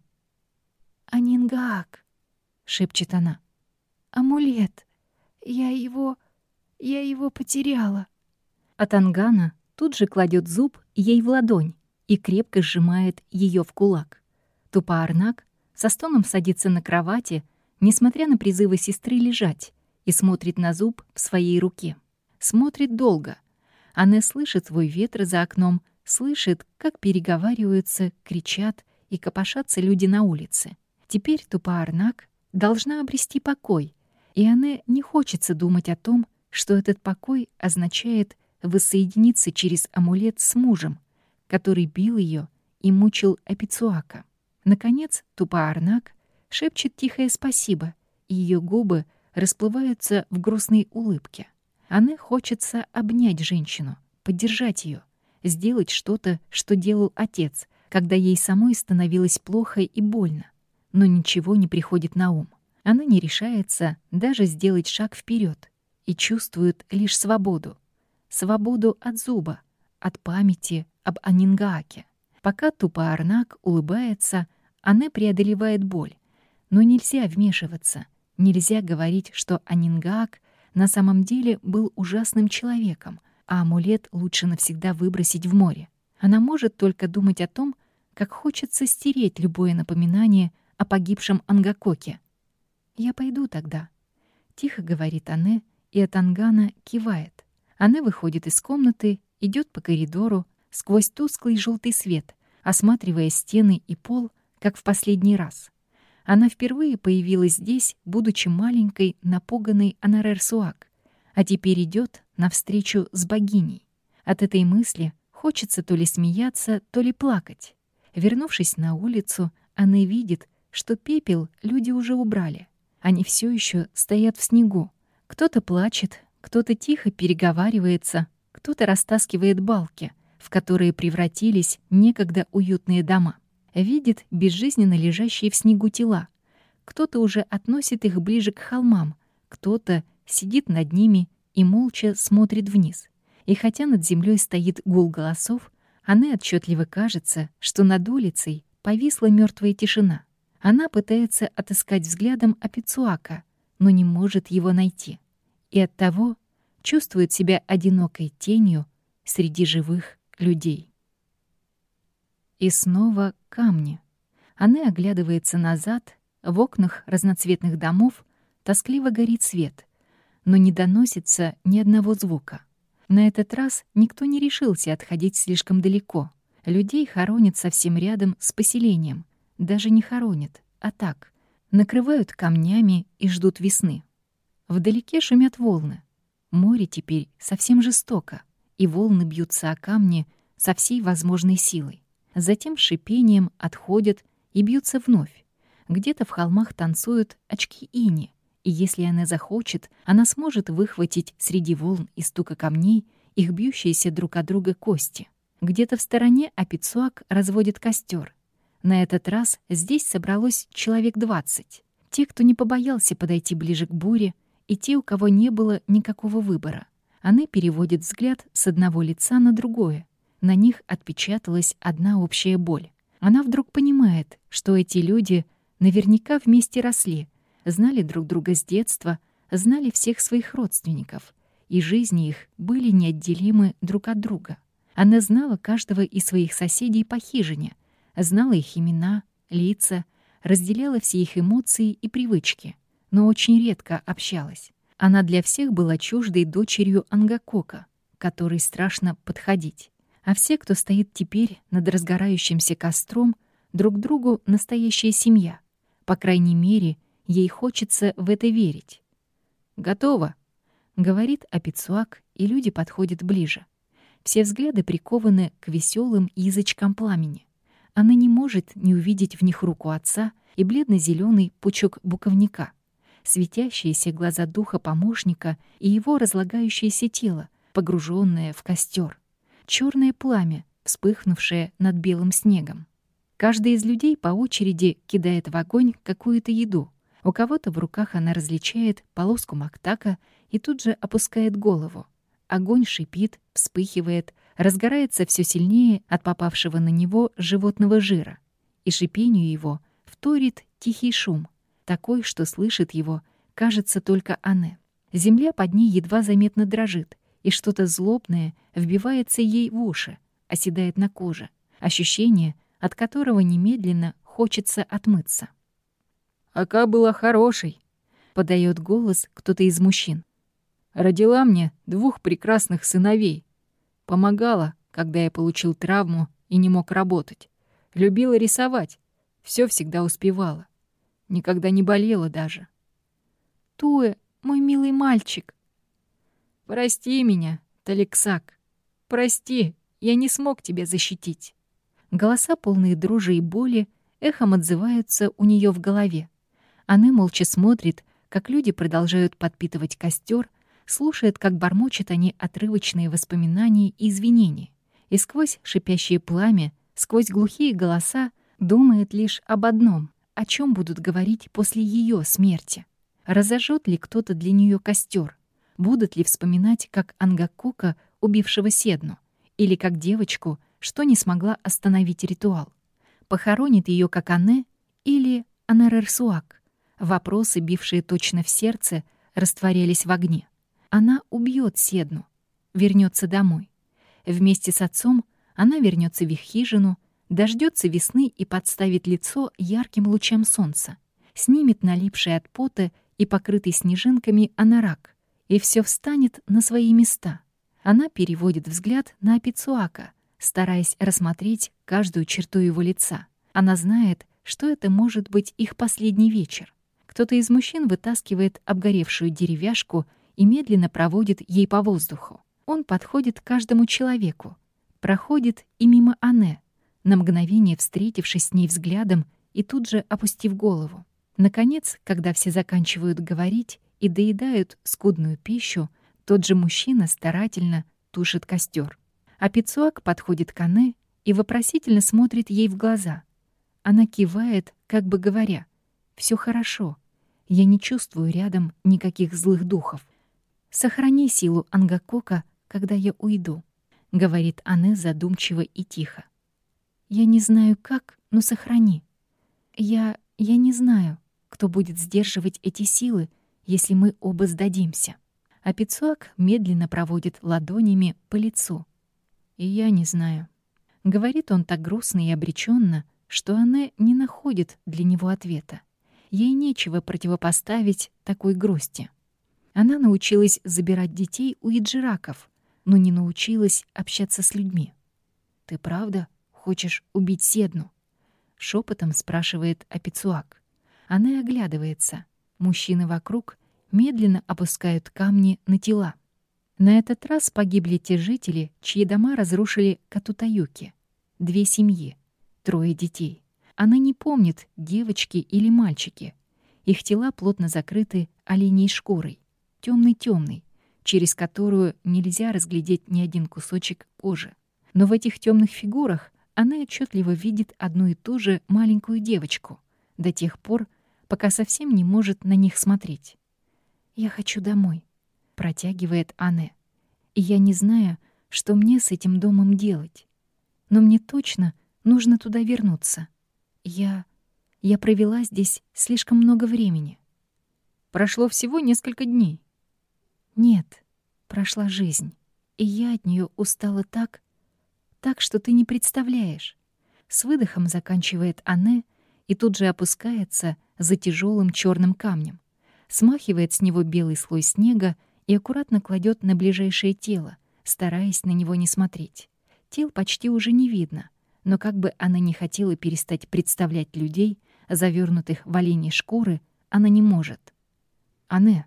«Анингаак», — шепчет она. «Амулет. Я его... я его потеряла». А Тангана тут же кладет зуб ей в ладонь и крепко сжимает ее в кулак. Тупа-Арнак со стоном садится на кровати, несмотря на призывы сестры лежать, и смотрит на зуб в своей руке. Смотрит долго, она слышит свой ветер за окном, слышит, как переговариваются, кричат и копошатся люди на улице. Теперь Тупаарнак должна обрести покой, и она не хочется думать о том, что этот покой означает воссоединиться через амулет с мужем, который бил ее и мучил Апицуака. Наконец Тупаарнак шепчет тихое спасибо, и ее губы расплываются в грустной улыбке. Анне хочется обнять женщину, поддержать ее, сделать что-то, что делал отец, когда ей самой становилось плохо и больно. Но ничего не приходит на ум. Она не решается даже сделать шаг вперед и чувствует лишь свободу. Свободу от зуба, от памяти об Анингааке. Пока тупо Арнак улыбается, она преодолевает боль. Но нельзя вмешиваться, нельзя говорить, что Анингаак на самом деле был ужасным человеком, а амулет лучше навсегда выбросить в море. Она может только думать о том, как хочется стереть любое напоминание о погибшем Ангакоке. «Я пойду тогда», — тихо говорит Анне, и Атангана кивает. Анне выходит из комнаты, идет по коридору, сквозь тусклый желтый свет, осматривая стены и пол, как в последний раз. Она впервые появилась здесь, будучи маленькой, напуганной Анарер-Суак, а теперь идет навстречу с богиней. От этой мысли хочется то ли смеяться, то ли плакать. Вернувшись на улицу, она видит, что пепел люди уже убрали. Они все еще стоят в снегу. Кто-то плачет, кто-то тихо переговаривается, кто-то растаскивает балки, в которые превратились некогда уютные дома видит безжизненно лежащие в снегу тела. Кто-то уже относит их ближе к холмам, кто-то сидит над ними и молча смотрит вниз. И хотя над землей стоит гул голосов, Анне отчетливо кажется, что над улицей повисла мертвая тишина. Она пытается отыскать взглядом Апицуака, но не может его найти. И оттого чувствует себя одинокой тенью среди живых людей. И снова камни. Анне оглядывается назад, в окнах разноцветных домов тоскливо горит свет, но не доносится ни одного звука. На этот раз никто не решился отходить слишком далеко. Людей хоронят совсем рядом с поселением. Даже не хоронят, а так. Накрывают камнями и ждут весны. Вдалеке шумят волны. Море теперь совсем жестоко, и волны бьются о камни со всей возможной силой. Затем шипением отходят и бьются вновь. Где-то в холмах танцуют очки ини, и если она захочет, она сможет выхватить среди волн и стука камней их бьющиеся друг от друга кости. Где-то в стороне Апицуак разводит костер. На этот раз здесь собралось человек двадцать. Те, кто не побоялся подойти ближе к буре, и те, у кого не было никакого выбора. Она переводит взгляд с одного лица на другое. На них отпечаталась одна общая боль. Она вдруг понимает, что эти люди наверняка вместе росли, знали друг друга с детства, знали всех своих родственников, и жизни их были неотделимы друг от друга. Она знала каждого из своих соседей по хижине, знала их имена, лица, разделяла все их эмоции и привычки, но очень редко общалась. Она для всех была чуждой дочерью Ангакока, которой страшно подходить. А все, кто стоит теперь над разгорающимся костром, друг другу настоящая семья. По крайней мере, Ей хочется в это верить. «Готово», — говорит Апицуак, и люди подходят ближе. Все взгляды прикованы к веселым язычкам пламени. Она не может не увидеть в них руку отца и бледно зеленый пучок буковника, светящиеся глаза духа помощника и его разлагающееся тело, погруженное в костер, черное пламя, вспыхнувшее над белым снегом. Каждый из людей по очереди кидает в огонь какую-то еду, у кого-то в руках она различает полоску мактака и тут же опускает голову. Огонь шипит, вспыхивает, разгорается все сильнее от попавшего на него животного жира. И шипению его вторит тихий шум, такой, что слышит его, кажется, только Анне. Земля под ней едва заметно дрожит, и что-то злобное вбивается ей в уши, оседает на коже, ощущение, от которого немедленно хочется отмыться. Ака была хорошей, подает голос кто-то из мужчин. Родила мне двух прекрасных сыновей. Помогала, когда я получил травму и не мог работать. Любила рисовать. все всегда успевала. Никогда не болела даже. Туэ, мой милый мальчик. Прости меня, Таликсак. Прости, я не смог тебя защитить. Голоса, полные дружи и боли, эхом отзываются у нее в голове. Она молча смотрит, как люди продолжают подпитывать костер, слушает, как бормочут они отрывочные воспоминания и извинения. И сквозь шипящее пламя, сквозь глухие голоса думает лишь об одном, о чем будут говорить после ее смерти. Разожжет ли кто-то для нее костер? Будут ли вспоминать, как Ангакока, убившего Седну, или как девочку, что не смогла остановить ритуал? Похоронит ее как Анне или Анарерсуак? Вопросы, бившие точно в сердце, растворялись в огне. Она убьет Седну, вернется домой. Вместе с отцом она вернется в их хижину, дождется весны и подставит лицо ярким лучам солнца, снимет налипший от пота и покрытый снежинками анорак, и все встанет на свои места. Она переводит взгляд на Апицуака, стараясь рассмотреть каждую черту его лица. Она знает, что это может быть их последний вечер. Кто-то из мужчин вытаскивает обгоревшую деревяшку и медленно проводит ей по воздуху. Он подходит к каждому человеку, проходит и мимо Анне, на мгновение встретившись с ней взглядом и тут же опустив голову. Наконец, когда все заканчивают говорить и доедают скудную пищу, тот же мужчина старательно тушит костер. А Пицуак подходит к Анне и вопросительно смотрит ей в глаза. Она кивает, как бы говоря, «Всё хорошо, я не чувствую рядом никаких злых духов. Сохрани силу Ангакока, когда я уйду. говорит Анне задумчиво и тихо. Я не знаю как, но сохрани. Я... я не знаю, кто будет сдерживать эти силы, если мы оба сдадимся. А Пицуак медленно проводит ладонями по лицу. И я не знаю. Говорит он так грустно и обреченно, что она не находит для него ответа. Ей нечего противопоставить такой грусти. Она научилась забирать детей у иджираков, но не научилась общаться с людьми. «Ты правда хочешь убить Седну?» — шепотом спрашивает Апицуак. Она оглядывается. Мужчины вокруг медленно опускают камни на тела. На этот раз погибли те жители, чьи дома разрушили Катутаюки. Две семьи, трое детей. Она не помнит, девочки или мальчики. Их тела плотно закрыты оленей шкурой, темной-темной, через которую нельзя разглядеть ни один кусочек кожи. Но в этих темных фигурах она отчетливо видит одну и ту же маленькую девочку до тех пор, пока совсем не может на них смотреть. «Я хочу домой», — протягивает Анне. «И я не знаю, что мне с этим домом делать. Но мне точно нужно туда вернуться. Я... я провела здесь слишком много времени». «Прошло всего несколько дней». «Нет, прошла жизнь, и я от нее устала так, так, что ты не представляешь». С выдохом заканчивает Анне и тут же опускается за тяжелым черным камнем, смахивает с него белый слой снега и аккуратно кладет на ближайшее тело, стараясь на него не смотреть. Тел почти уже не видно, но как бы она ни хотела перестать представлять людей, завернутых в оленей шкуры, она не может. «Ане!»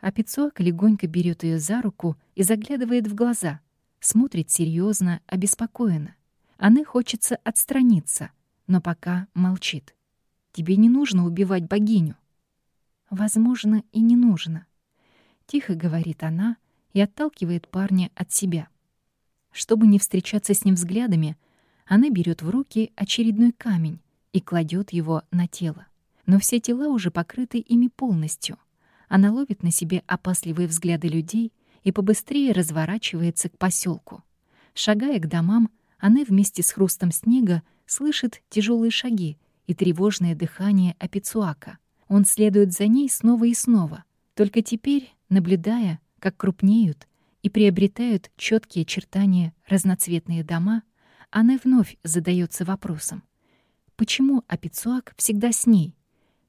А Пицуак легонько берет ее за руку и заглядывает в глаза, смотрит серьезно, обеспокоенно. Ане хочется отстраниться, но пока молчит. Тебе не нужно убивать богиню. Возможно, и не нужно. Тихо говорит она и отталкивает парня от себя. Чтобы не встречаться с ним взглядами, она берет в руки очередной камень и кладет его на тело. Но все тела уже покрыты ими полностью. Она ловит на себе опасливые взгляды людей и побыстрее разворачивается к поселку. Шагая к домам, она вместе с хрустом снега слышит тяжелые шаги и тревожное дыхание Апицуака. Он следует за ней снова и снова, только теперь наблюдая, как крупнеют и приобретают четкие очертания разноцветные дома, она вновь задается вопросом. Почему Апицуак всегда с ней?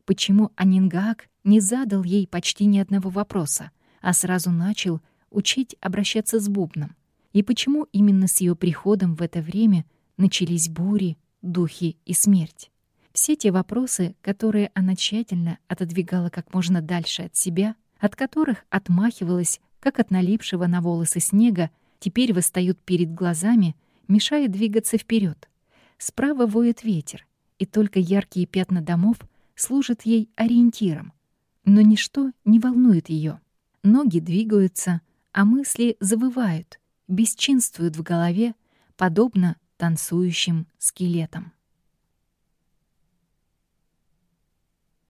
Почему Анингаак не задал ей почти ни одного вопроса, а сразу начал учить обращаться с бубном? И почему именно с ее приходом в это время начались бури, духи и смерть? Все те вопросы, которые она тщательно отодвигала как можно дальше от себя, от которых отмахивалась, как от налипшего на волосы снега, теперь восстают перед глазами, мешая двигаться вперед. Справа воет ветер, и только яркие пятна домов служат ей ориентиром. Но ничто не волнует ее. Ноги двигаются, а мысли завывают, бесчинствуют в голове, подобно танцующим скелетам.